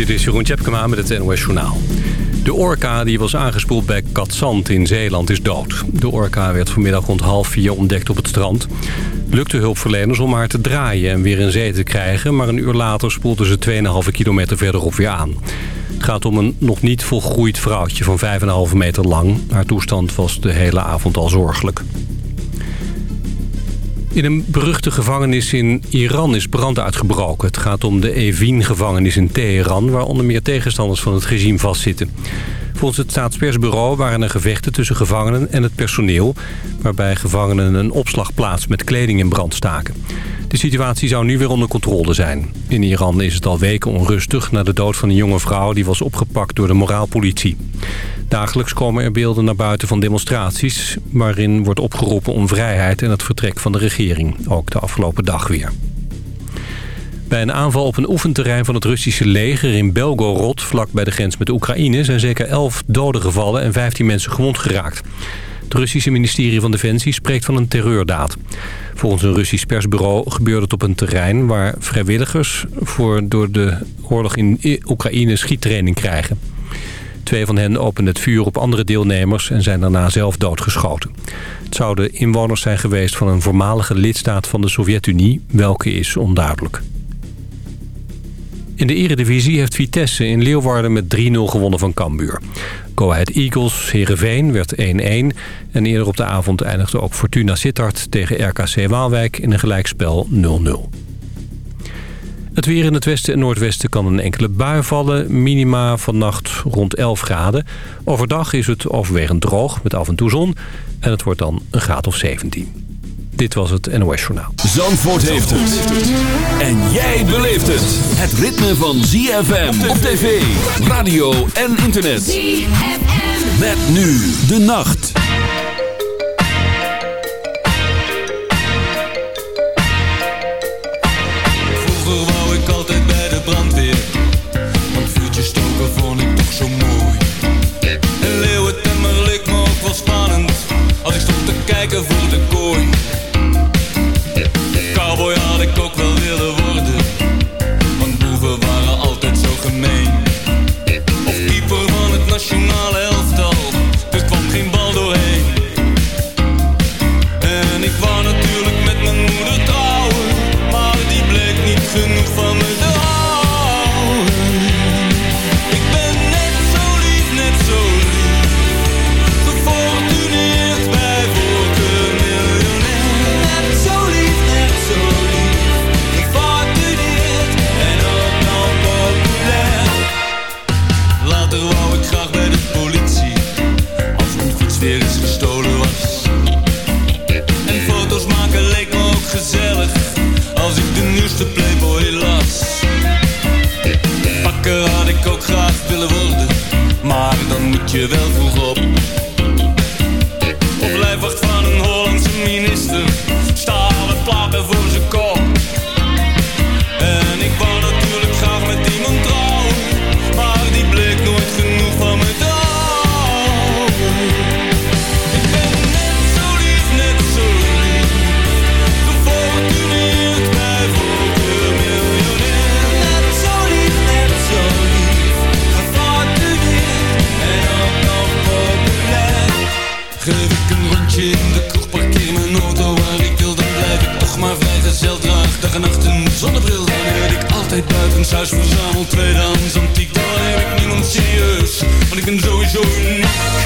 Dit is Jeroen Tjepkema met het NOS Journaal. De orka die was aangespoeld bij Katzand in Zeeland is dood. De orka werd vanmiddag rond half vier ontdekt op het strand. Lukte hulpverleners om haar te draaien en weer in zee te krijgen... maar een uur later spoelden ze 2,5 kilometer verderop weer aan. Het gaat om een nog niet volgroeid vrouwtje van 5,5 meter lang. Haar toestand was de hele avond al zorgelijk. In een beruchte gevangenis in Iran is brand uitgebroken. Het gaat om de Evin-gevangenis in Teheran... waar onder meer tegenstanders van het regime vastzitten. Volgens het staatspersbureau waren er gevechten tussen gevangenen en het personeel... waarbij gevangenen een opslagplaats met kleding in brand staken. De situatie zou nu weer onder controle zijn. In Iran is het al weken onrustig na de dood van een jonge vrouw... die was opgepakt door de moraalpolitie. Dagelijks komen er beelden naar buiten van demonstraties... waarin wordt opgeroepen om vrijheid en het vertrek van de regering. Ook de afgelopen dag weer. Bij een aanval op een oefenterrein van het Russische leger in Belgorod... vlak bij de grens met Oekraïne... zijn zeker 11 doden gevallen en 15 mensen gewond geraakt. Het Russische ministerie van Defensie spreekt van een terreurdaad. Volgens een Russisch persbureau gebeurde het op een terrein... waar vrijwilligers voor door de oorlog in Oekraïne schiettraining krijgen. Twee van hen openden het vuur op andere deelnemers en zijn daarna zelf doodgeschoten. Het zouden inwoners zijn geweest van een voormalige lidstaat van de Sovjet-Unie. Welke is onduidelijk. In de eredivisie heeft Vitesse in Leeuwarden met 3-0 gewonnen van Cambuur. Go Ahead Eagles Heerenveen werd 1-1. En eerder op de avond eindigde ook Fortuna Sittard tegen RKC Waalwijk in een gelijkspel 0-0. Het weer in het westen en noordwesten kan een enkele bui vallen. Minima vannacht rond 11 graden. Overdag is het overwegend droog met af en toe zon. En het wordt dan een graad of 17. Dit was het NOS Journaal. Zandvoort heeft het. En jij beleeft het. Het ritme van ZFM op tv, radio en internet. ZFM. Met nu de nacht. Vroeger wou ik altijd bij de brandweer. Want vuurtjes stoken vond ik toch zo mooi. Een leeuwentemmer leek me ook wel spannend. Als ik stond te kijken voor de kooi. Buitenshuis verzamel tweedehands antiek, dan neem ik niemand serieus, want ik ben sowieso uniek.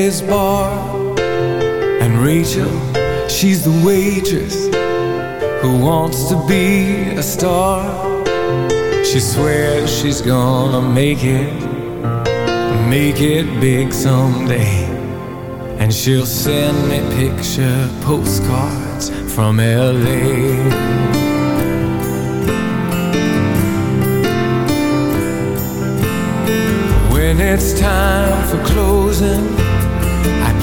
Eddie's bar. And Rachel, she's the waitress who wants to be a star. She swears she's gonna make it, make it big someday. And she'll send me picture postcards from LA. When it's time for closing,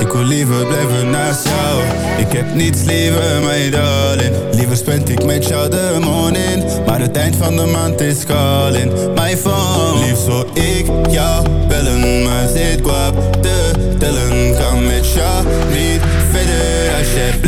Ik wil liever blijven naast jou. Ik heb niets liever, mijn darling. Liever spend ik met jou de morning. Maar het eind van de maand is calling My phone. Liefst zou ik jou bellen Maar zit guap te tellen. Kan met jou niet verder als jij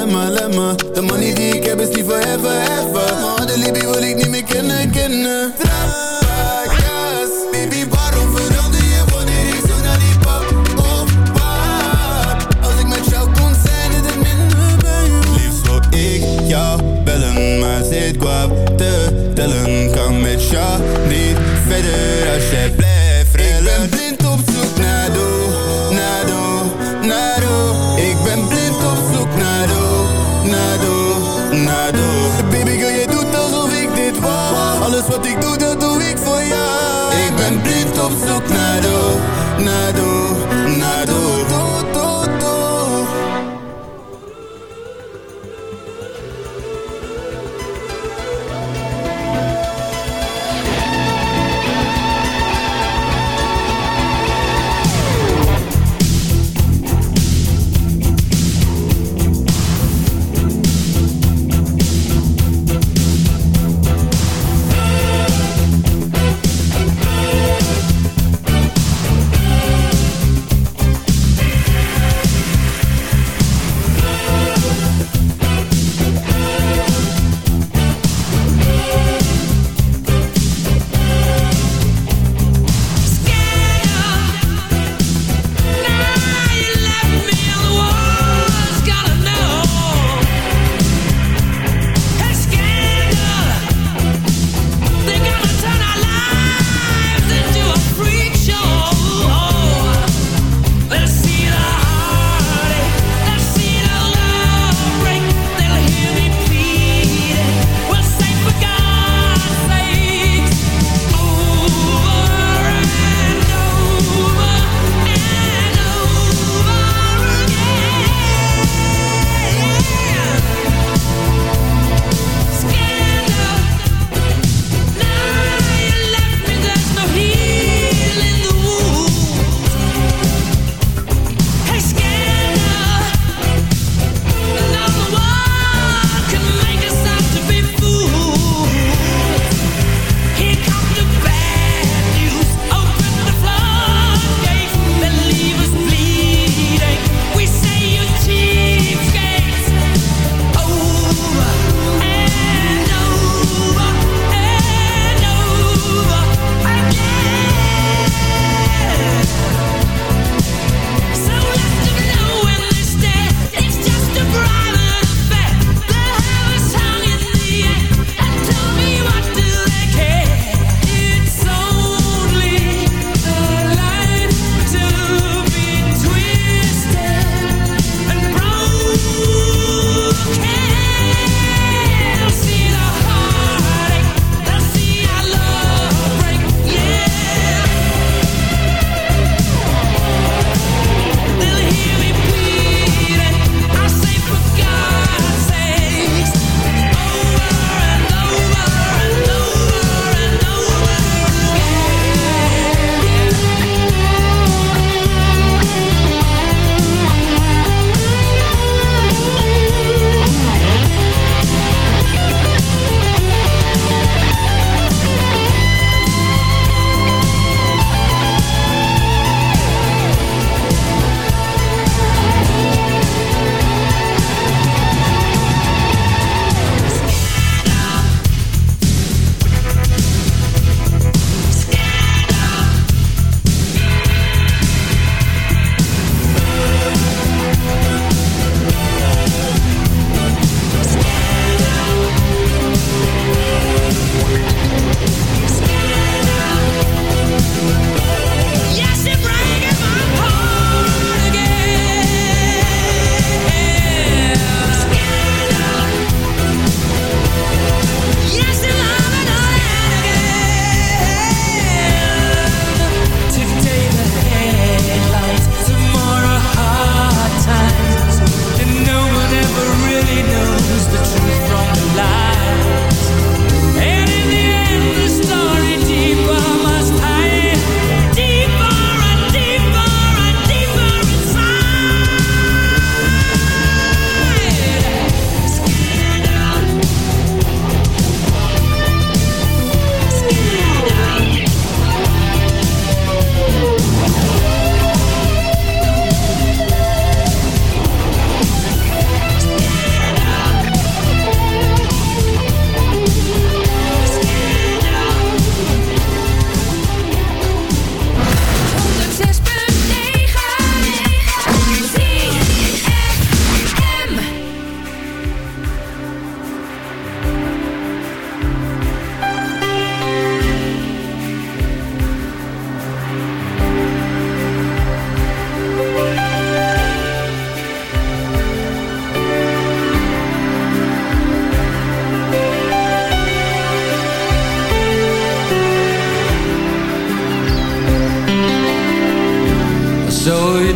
Lemma, lemma, De money die ik heb is die forever, ever.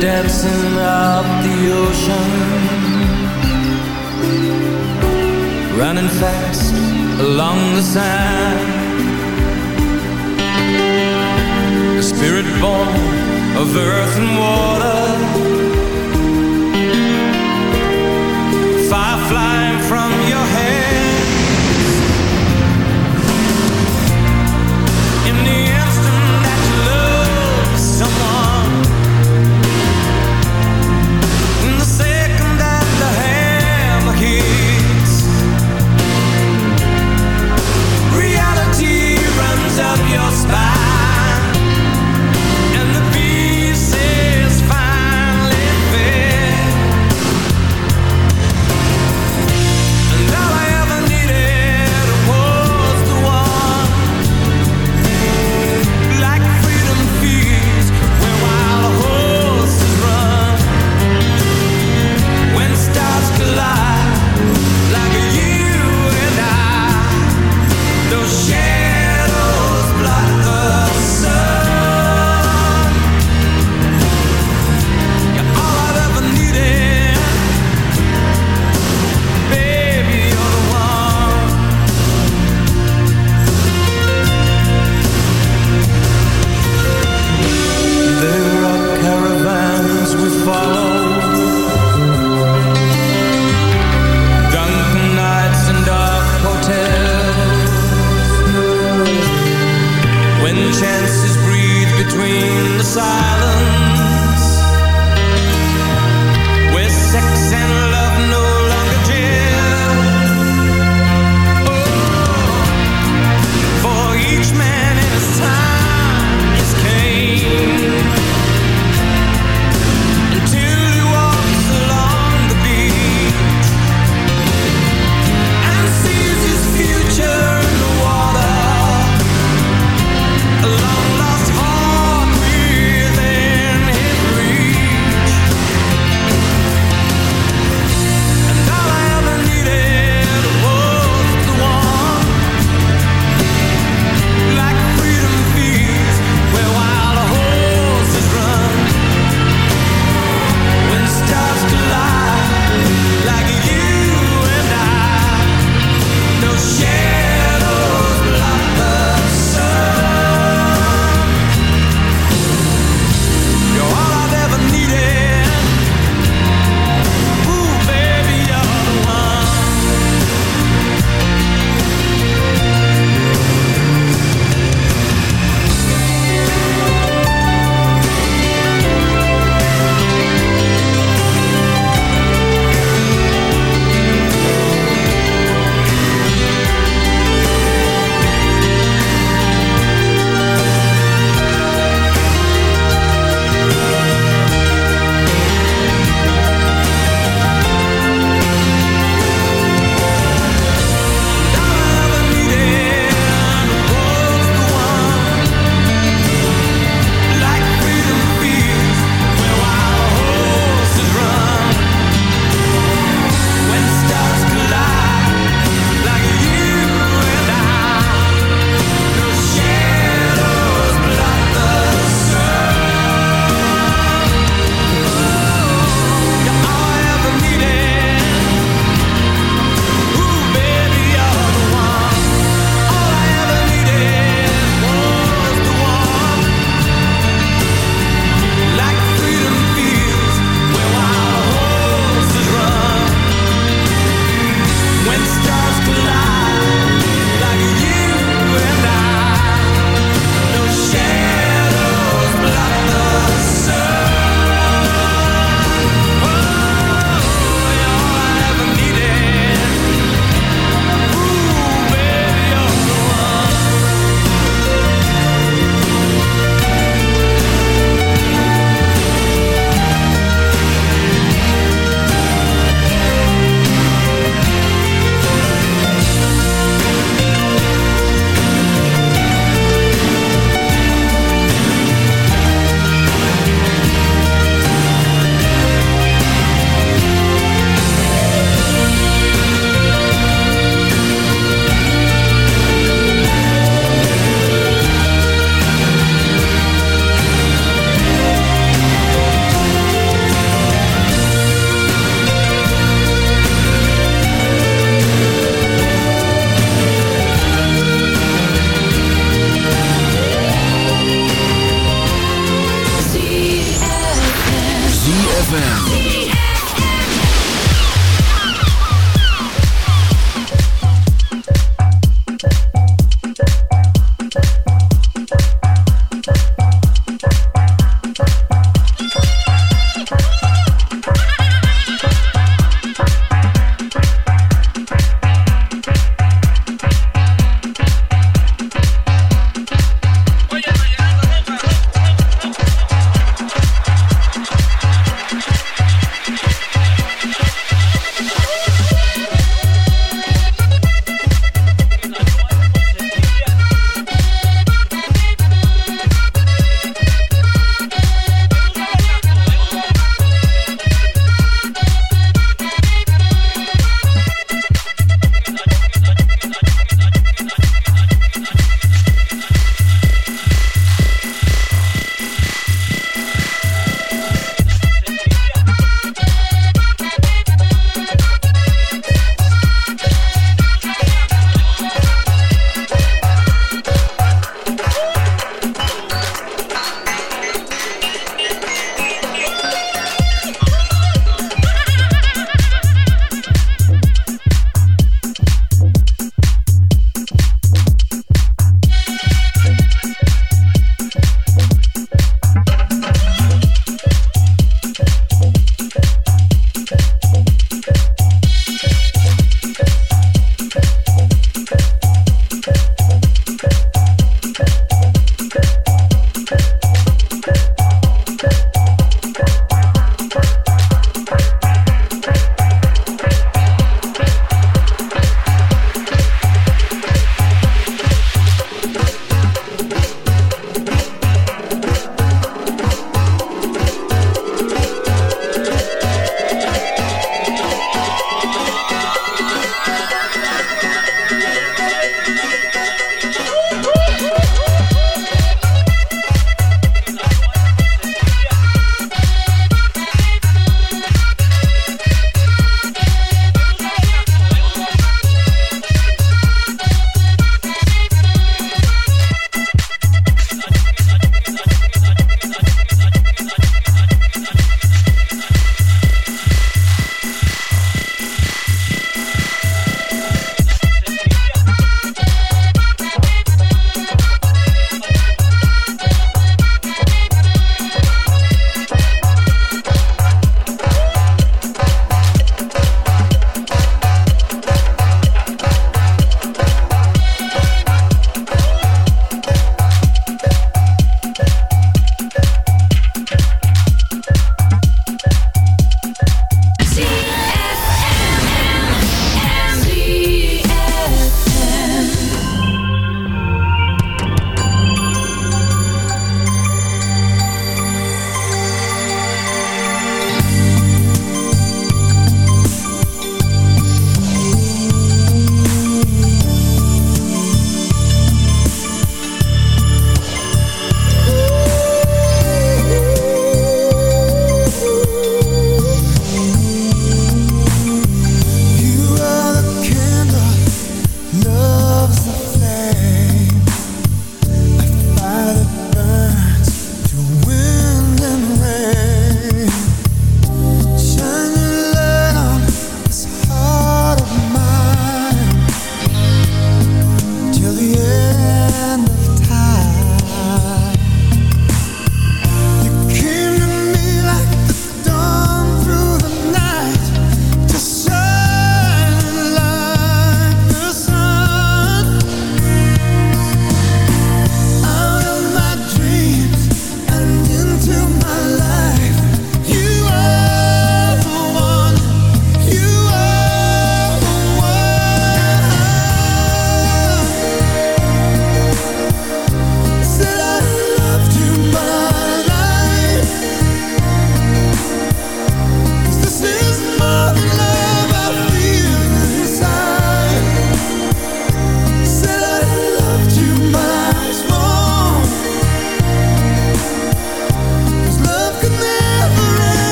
Dancing up the ocean, running fast along the sand. A spirit born of earth and water, fire flying from your head. side.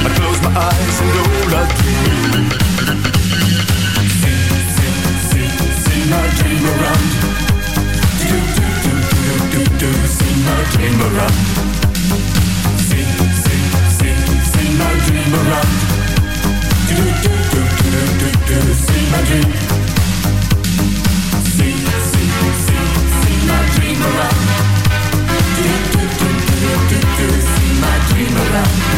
I close my eyes and all I dream. Sing, sing, sing, sing my dream around. Do, do, do, do, do, do, sing my dream around. Sing, sing, sing, sing my dream around. Do, do, do, do, do, do, sing my dream. Sing, sing, sing, sing my dream around. Do, do, do, do, do, do, sing my dream around.